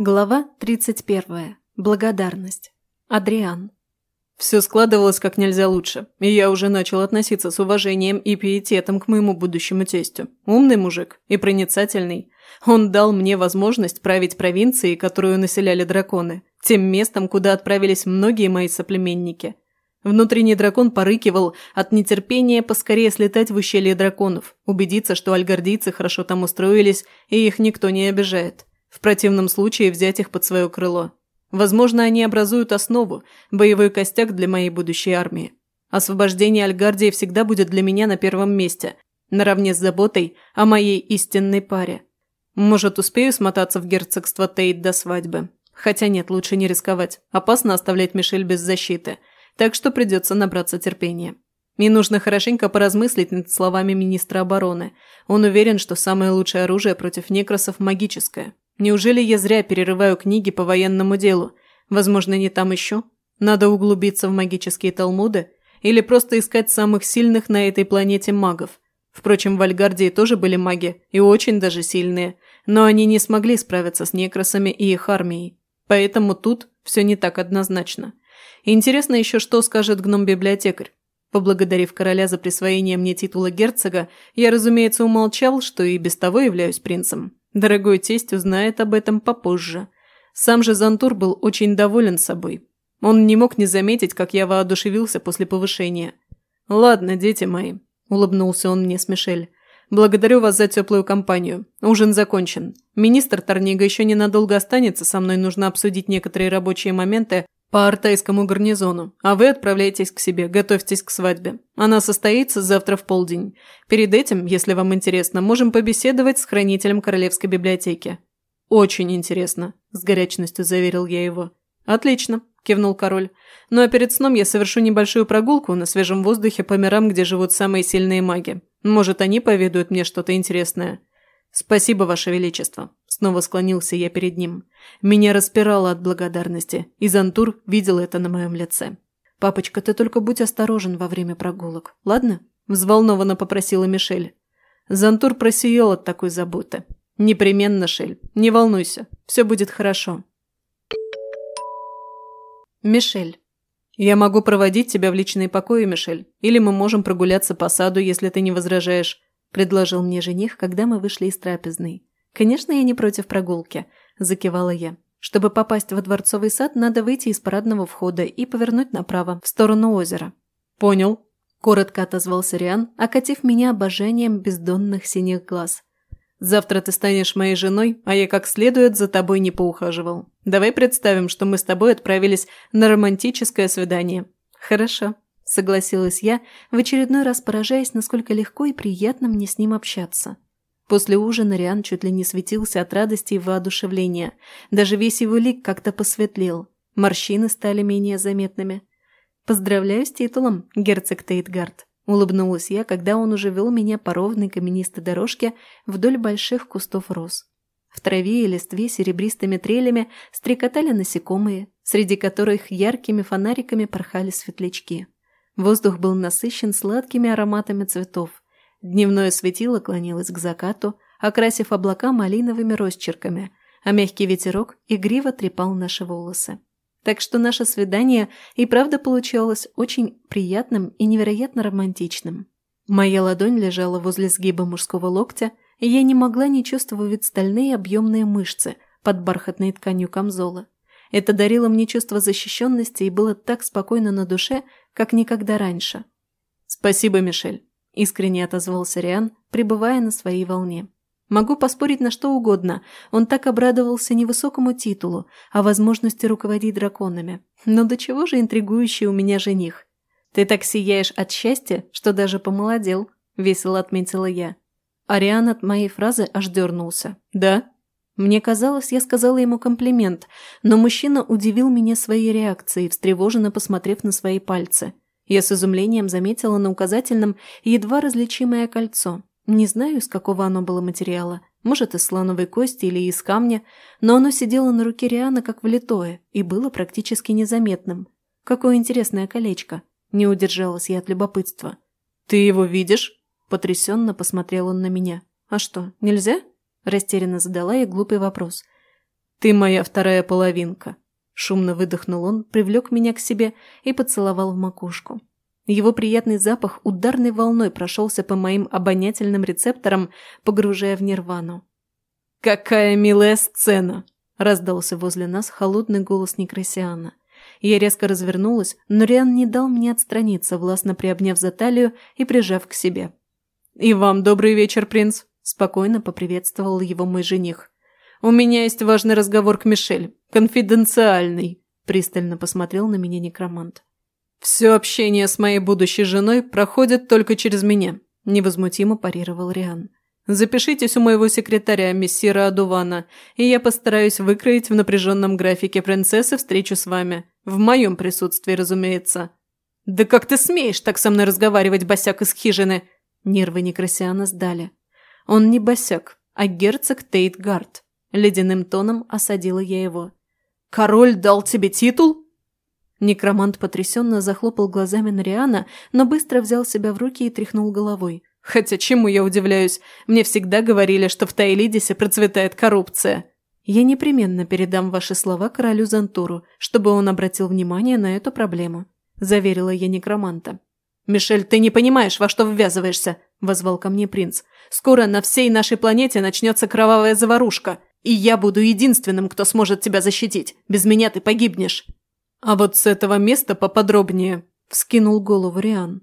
Глава 31. Благодарность. Адриан. Все складывалось как нельзя лучше, и я уже начал относиться с уважением и пиететом к моему будущему тестю. Умный мужик и проницательный. Он дал мне возможность править провинцией, которую населяли драконы, тем местом, куда отправились многие мои соплеменники. Внутренний дракон порыкивал от нетерпения поскорее слетать в ущелье драконов, убедиться, что альгардийцы хорошо там устроились и их никто не обижает. В противном случае взять их под свое крыло. Возможно, они образуют основу, боевой костяк для моей будущей армии. Освобождение Альгардии всегда будет для меня на первом месте, наравне с заботой о моей истинной паре. Может, успею смотаться в герцогство Тейт до свадьбы. Хотя нет, лучше не рисковать. Опасно оставлять Мишель без защиты. Так что придется набраться терпения. И нужно хорошенько поразмыслить над словами министра обороны. Он уверен, что самое лучшее оружие против некросов – магическое. Неужели я зря перерываю книги по военному делу? Возможно, не там еще? Надо углубиться в магические талмуды? Или просто искать самых сильных на этой планете магов? Впрочем, в Альгардии тоже были маги, и очень даже сильные, но они не смогли справиться с некросами и их армией. Поэтому тут все не так однозначно. Интересно еще, что скажет гном-библиотекарь. Поблагодарив короля за присвоение мне титула герцога, я, разумеется, умолчал, что и без того являюсь принцем. Дорогой тесть узнает об этом попозже. Сам же Зантур был очень доволен собой. Он не мог не заметить, как я воодушевился после повышения. «Ладно, дети мои», – улыбнулся он мне с Мишель. «Благодарю вас за теплую компанию. Ужин закончен. Министр Торнига еще ненадолго останется, со мной нужно обсудить некоторые рабочие моменты по артайскому гарнизону, а вы отправляйтесь к себе, готовьтесь к свадьбе. Она состоится завтра в полдень. Перед этим, если вам интересно, можем побеседовать с хранителем Королевской библиотеки». «Очень интересно», – с горячностью заверил я его. «Отлично», – кивнул король. «Ну а перед сном я совершу небольшую прогулку на свежем воздухе по мирам, где живут самые сильные маги. Может, они поведают мне что-то интересное». «Спасибо, Ваше Величество», – снова склонился я перед ним. Меня распирало от благодарности, и Зантур видел это на моем лице. «Папочка, ты только будь осторожен во время прогулок, ладно?» – взволнованно попросила Мишель. Зантур просиял от такой заботы. «Непременно, Шель, не волнуйся, все будет хорошо». Мишель. «Я могу проводить тебя в личные покои, Мишель, или мы можем прогуляться по саду, если ты не возражаешь», – предложил мне жених, когда мы вышли из трапезной. «Конечно, я не против прогулки», – закивала я. «Чтобы попасть во дворцовый сад, надо выйти из парадного входа и повернуть направо, в сторону озера». «Понял», – коротко отозвался Риан, окатив меня обожанием бездонных синих глаз. «Завтра ты станешь моей женой, а я как следует за тобой не поухаживал. Давай представим, что мы с тобой отправились на романтическое свидание». «Хорошо», – согласилась я, в очередной раз поражаясь, насколько легко и приятно мне с ним общаться. После ужина Риан чуть ли не светился от радости и воодушевления. Даже весь его лик как-то посветлел. Морщины стали менее заметными. «Поздравляю с титулом, герцог Тейтгард», – улыбнулась я, когда он уже вел меня по ровной каменистой дорожке вдоль больших кустов роз. В траве и листве серебристыми трелями стрекотали насекомые, среди которых яркими фонариками порхали светлячки. Воздух был насыщен сладкими ароматами цветов – Дневное светило клонилось к закату, окрасив облака малиновыми росчерками, а мягкий ветерок игриво трепал наши волосы. Так что наше свидание и правда получалось очень приятным и невероятно романтичным. Моя ладонь лежала возле сгиба мужского локтя, и я не могла не чувствовать стальные объемные мышцы под бархатной тканью камзола. Это дарило мне чувство защищенности и было так спокойно на душе, как никогда раньше. «Спасибо, Мишель», искренне отозвался Риан, пребывая на своей волне. Могу поспорить на что угодно, он так обрадовался не высокому титулу, а возможности руководить драконами. Но до чего же интригующий у меня жених? Ты так сияешь от счастья, что даже помолодел, весело отметила я. Ариан от моей фразы аж дернулся. Да? Мне казалось, я сказала ему комплимент, но мужчина удивил меня своей реакцией, встревоженно посмотрев на свои пальцы – я с изумлением заметила на указательном едва различимое кольцо. Не знаю, из какого оно было материала, может, из слоновой кости или из камня, но оно сидело на руке Риана как влитое и было практически незаметным. Какое интересное колечко. Не удержалась я от любопытства. «Ты его видишь?» Потрясенно посмотрел он на меня. «А что, нельзя?» Растерянно задала я глупый вопрос. Ты моя вторая половинка». Шумно выдохнул он, привлек меня к себе и поцеловал в макушку. Его приятный запах ударной волной прошелся по моим обонятельным рецепторам, погружая в нирвану. «Какая милая сцена!» – раздался возле нас холодный голос Некрасиана. Я резко развернулась, но Риан не дал мне отстраниться, властно приобняв за талию и прижав к себе. «И вам добрый вечер, принц!» – спокойно поприветствовал его мой жених. «У меня есть важный разговор к Мишель. Конфиденциальный!» – пристально посмотрел на меня некромант. «Все общение с моей будущей женой проходит только через меня», – невозмутимо парировал Риан. «Запишитесь у моего секретаря, мессира Адувана, и я постараюсь выкроить в напряженном графике принцессы встречу с вами. В моем присутствии, разумеется». «Да как ты смеешь так со мной разговаривать, босяк из хижины?» Нервы Некрасиана сдали. «Он не босяк, а герцог Тейтгард», – ледяным тоном осадила я его. «Король дал тебе титул?» Некромант потрясенно захлопал глазами на Риана, но быстро взял себя в руки и тряхнул головой. «Хотя чему я удивляюсь? Мне всегда говорили, что в Таилидисе процветает коррупция». «Я непременно передам ваши слова королю Зантуру, чтобы он обратил внимание на эту проблему», – заверила я некроманта. «Мишель, ты не понимаешь, во что ввязываешься», – возвал ко мне принц. «Скоро на всей нашей планете начнется кровавая заварушка, и я буду единственным, кто сможет тебя защитить. Без меня ты погибнешь». «А вот с этого места поподробнее», – вскинул голову Риан.